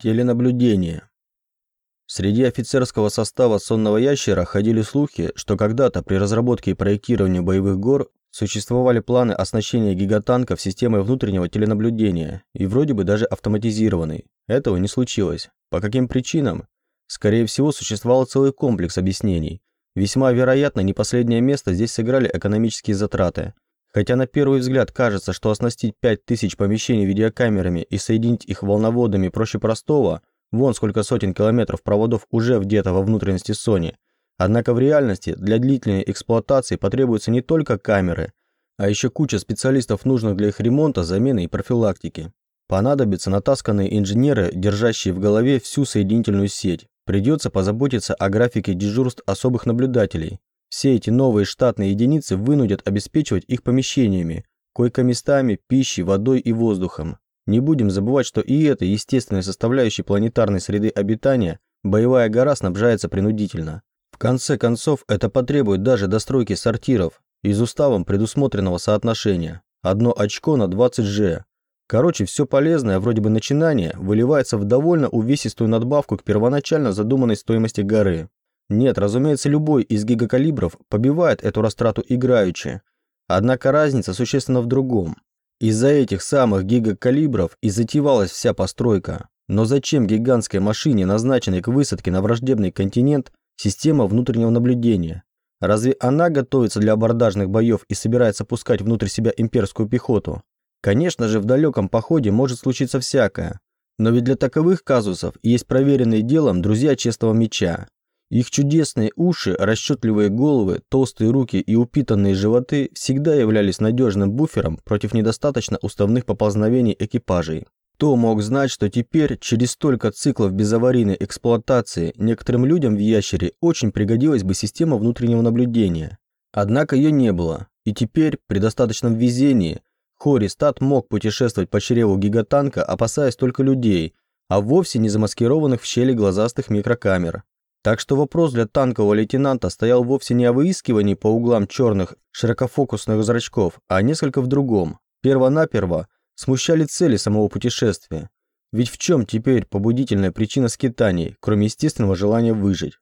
Теленаблюдение. Среди офицерского состава «Сонного ящера» ходили слухи, что когда-то при разработке и проектировании боевых гор существовали планы оснащения гигатанков системой внутреннего теленаблюдения и вроде бы даже автоматизированной. Этого не случилось. По каким причинам? Скорее всего, существовал целый комплекс объяснений. Весьма вероятно, не последнее место здесь сыграли экономические затраты – Хотя на первый взгляд кажется, что оснастить 5000 помещений видеокамерами и соединить их волноводами проще простого, вон сколько сотен километров проводов уже где-то во внутренности Sony. Однако в реальности для длительной эксплуатации потребуются не только камеры, а еще куча специалистов, нужных для их ремонта, замены и профилактики. Понадобятся натасканные инженеры, держащие в голове всю соединительную сеть. Придется позаботиться о графике дежурств особых наблюдателей, все эти новые штатные единицы вынудят обеспечивать их помещениями, койко-местами, пищей, водой и воздухом. Не будем забывать, что и эта естественная составляющая планетарной среды обитания боевая гора снабжается принудительно. В конце концов, это потребует даже достройки сортиров из уставом предусмотренного соотношения. Одно очко на 20 G. Короче, все полезное, вроде бы начинание, выливается в довольно увесистую надбавку к первоначально задуманной стоимости горы. Нет, разумеется, любой из гигакалибров побивает эту растрату играючи. Однако разница существенно в другом. Из-за этих самых гигакалибров и затевалась вся постройка. Но зачем гигантской машине, назначенной к высадке на враждебный континент, система внутреннего наблюдения? Разве она готовится для абордажных боев и собирается пускать внутрь себя имперскую пехоту? Конечно же, в далеком походе может случиться всякое. Но ведь для таковых казусов есть проверенные делом друзья честного меча. Их чудесные уши, расчетливые головы, толстые руки и упитанные животы всегда являлись надежным буфером против недостаточно уставных поползновений экипажей. Кто мог знать, что теперь, через столько циклов безаварийной эксплуатации, некоторым людям в ящере очень пригодилась бы система внутреннего наблюдения. Однако ее не было, и теперь, при достаточном везении, Хористат мог путешествовать по чреву гигатанка, опасаясь только людей, а вовсе не замаскированных в щели глазастых микрокамер. Так что вопрос для танкового лейтенанта стоял вовсе не о выискивании по углам черных широкофокусных зрачков, а несколько в другом. Первонаперво смущали цели самого путешествия. Ведь в чем теперь побудительная причина скитаний, кроме естественного желания выжить?